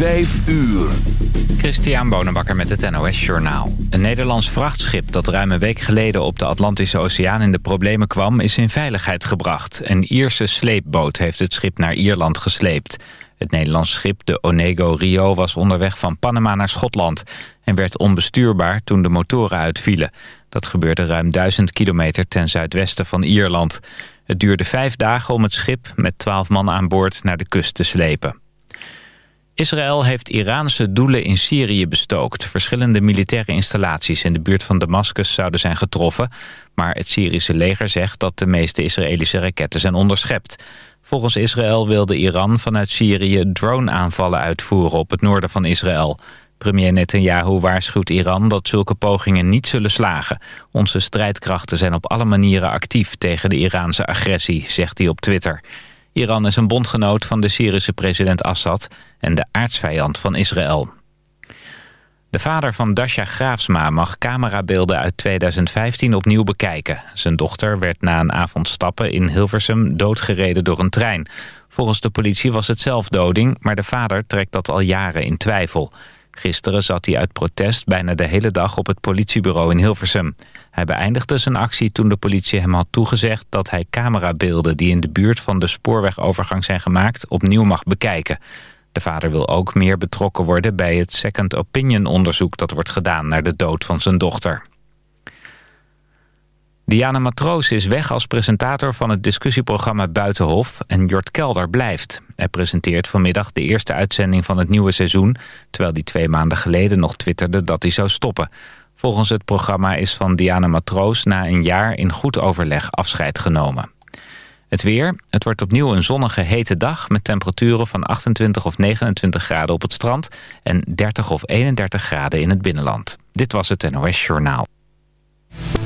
Vijf uur. Christian Bonenbakker met het NOS Journaal. Een Nederlands vrachtschip dat ruim een week geleden op de Atlantische Oceaan in de problemen kwam... is in veiligheid gebracht. Een Ierse sleepboot heeft het schip naar Ierland gesleept. Het Nederlands schip, de Onego Rio, was onderweg van Panama naar Schotland... en werd onbestuurbaar toen de motoren uitvielen. Dat gebeurde ruim duizend kilometer ten zuidwesten van Ierland. Het duurde vijf dagen om het schip met twaalf man aan boord naar de kust te slepen. Israël heeft Iraanse doelen in Syrië bestookt. Verschillende militaire installaties in de buurt van Damascus zouden zijn getroffen. Maar het Syrische leger zegt dat de meeste Israëlische raketten zijn onderschept. Volgens Israël wilde Iran vanuit Syrië drone-aanvallen uitvoeren op het noorden van Israël. Premier Netanyahu waarschuwt Iran dat zulke pogingen niet zullen slagen. Onze strijdkrachten zijn op alle manieren actief tegen de Iraanse agressie, zegt hij op Twitter. Iran is een bondgenoot van de Syrische president Assad en de aardsvijand van Israël. De vader van Dasha Graafsma mag camerabeelden uit 2015 opnieuw bekijken. Zijn dochter werd na een avond stappen in Hilversum doodgereden door een trein. Volgens de politie was het zelfdoding, maar de vader trekt dat al jaren in twijfel. Gisteren zat hij uit protest bijna de hele dag op het politiebureau in Hilversum. Hij beëindigde zijn actie toen de politie hem had toegezegd... dat hij camerabeelden die in de buurt van de spoorwegovergang zijn gemaakt... opnieuw mag bekijken. De vader wil ook meer betrokken worden bij het second opinion onderzoek... dat wordt gedaan naar de dood van zijn dochter. Diana Matroos is weg als presentator van het discussieprogramma Buitenhof... en Jort Kelder blijft. Hij presenteert vanmiddag de eerste uitzending van het nieuwe seizoen... terwijl hij twee maanden geleden nog twitterde dat hij zou stoppen. Volgens het programma is van Diana Matroos na een jaar in goed overleg afscheid genomen. Het weer. Het wordt opnieuw een zonnige hete dag... met temperaturen van 28 of 29 graden op het strand... en 30 of 31 graden in het binnenland. Dit was het NOS Journaal.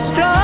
Strong.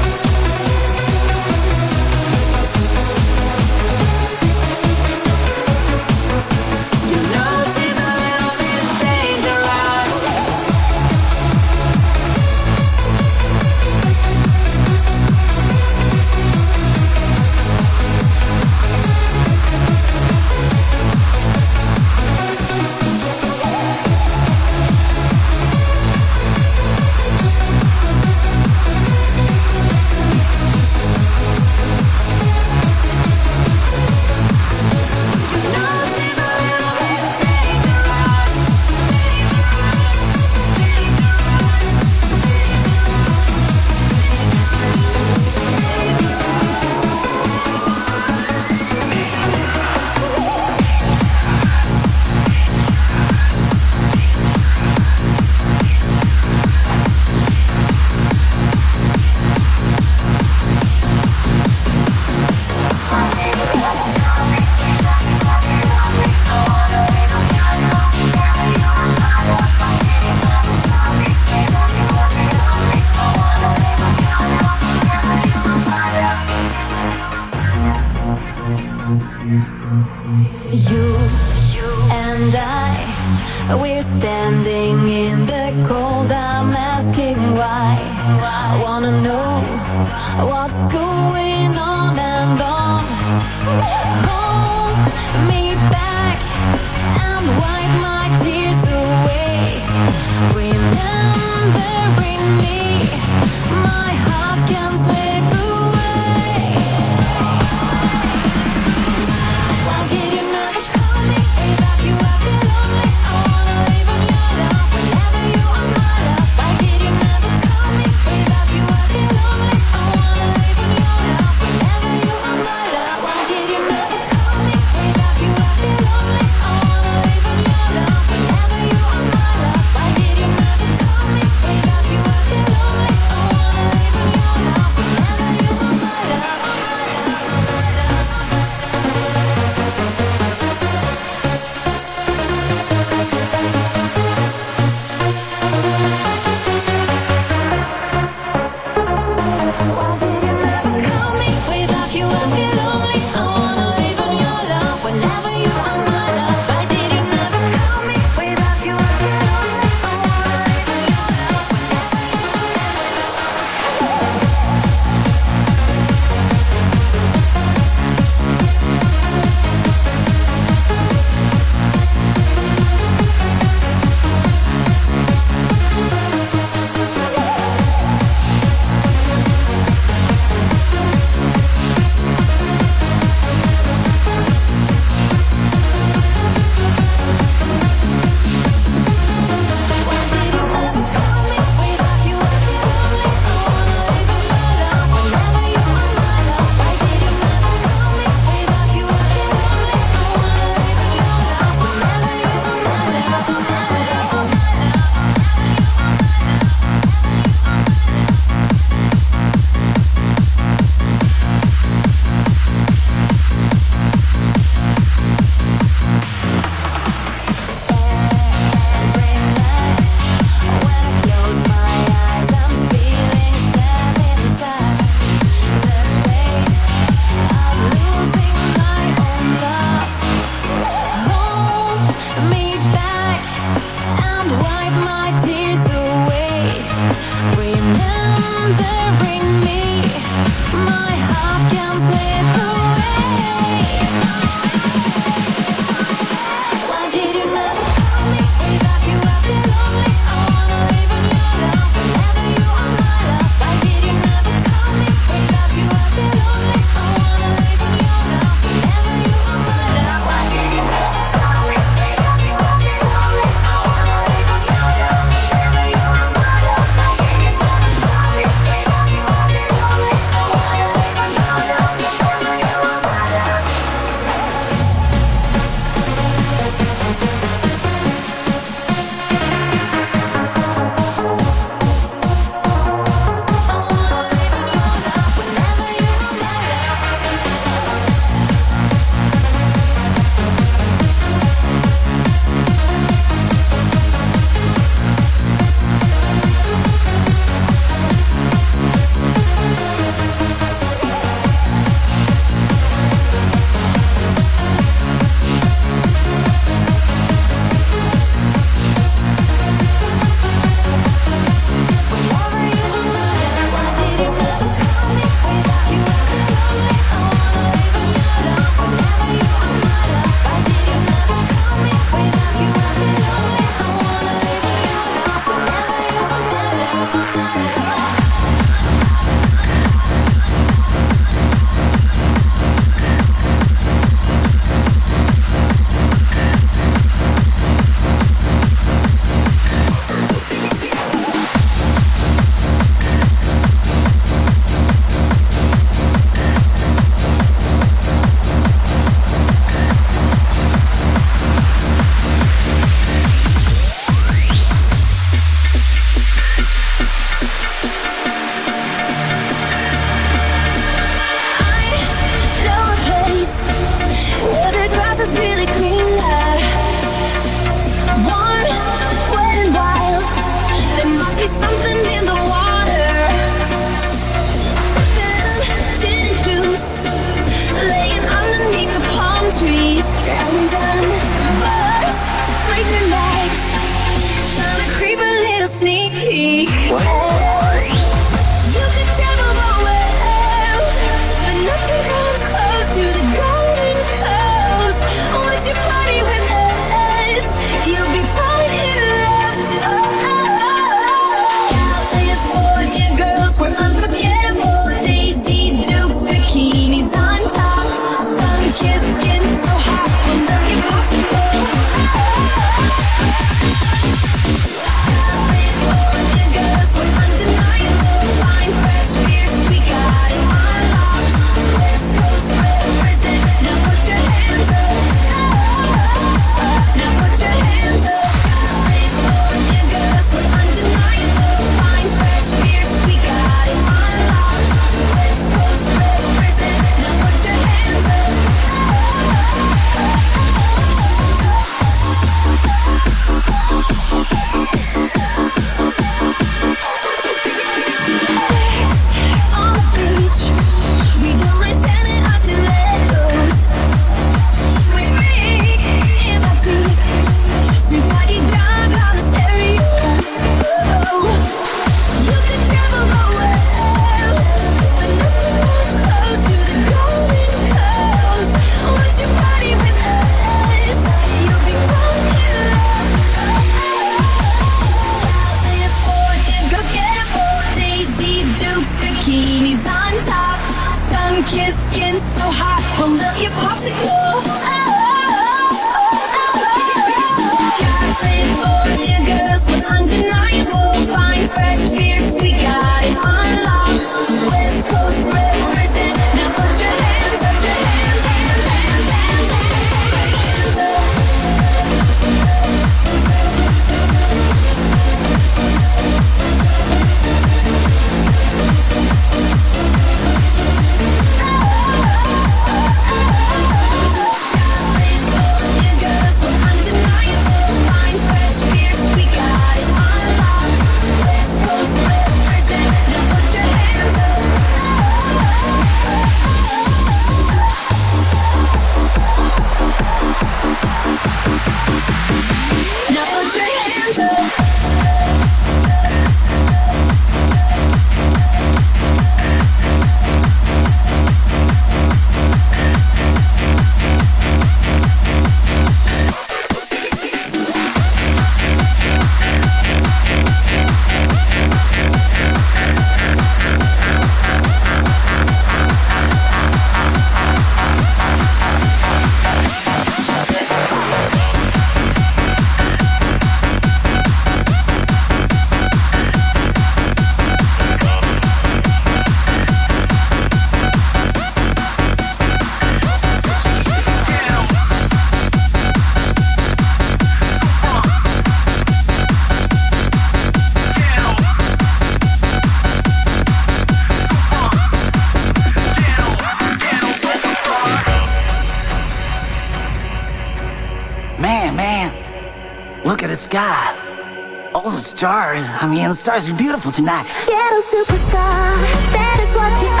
stars. I mean, the stars are beautiful tonight. Get a superstar. That is what you are.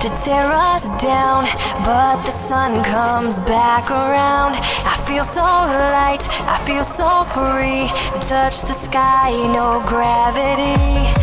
To tear us down, but the sun comes back around. I feel so light, I feel so free. Touch the sky, no gravity.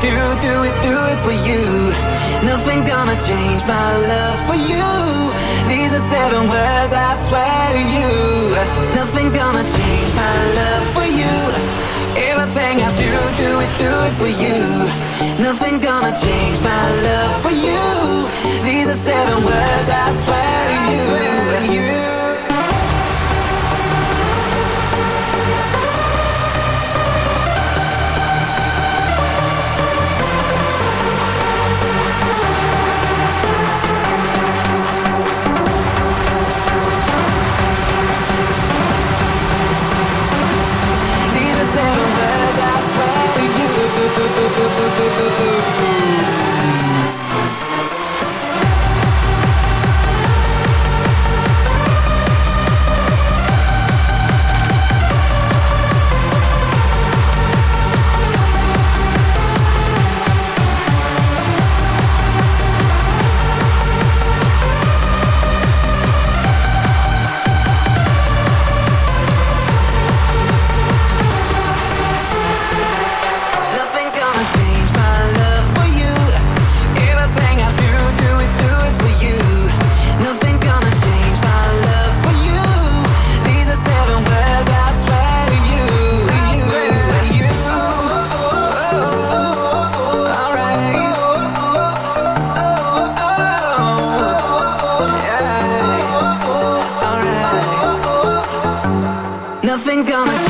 Do, do it, do it for you. Nothing's gonna change my love for you. These are seven words I swear to you. Nothing's gonna change my love for you. Everything I do, do it, do it for you. Nothing's gonna change my love for you. These are seven words I swear to you. These Nothing's gonna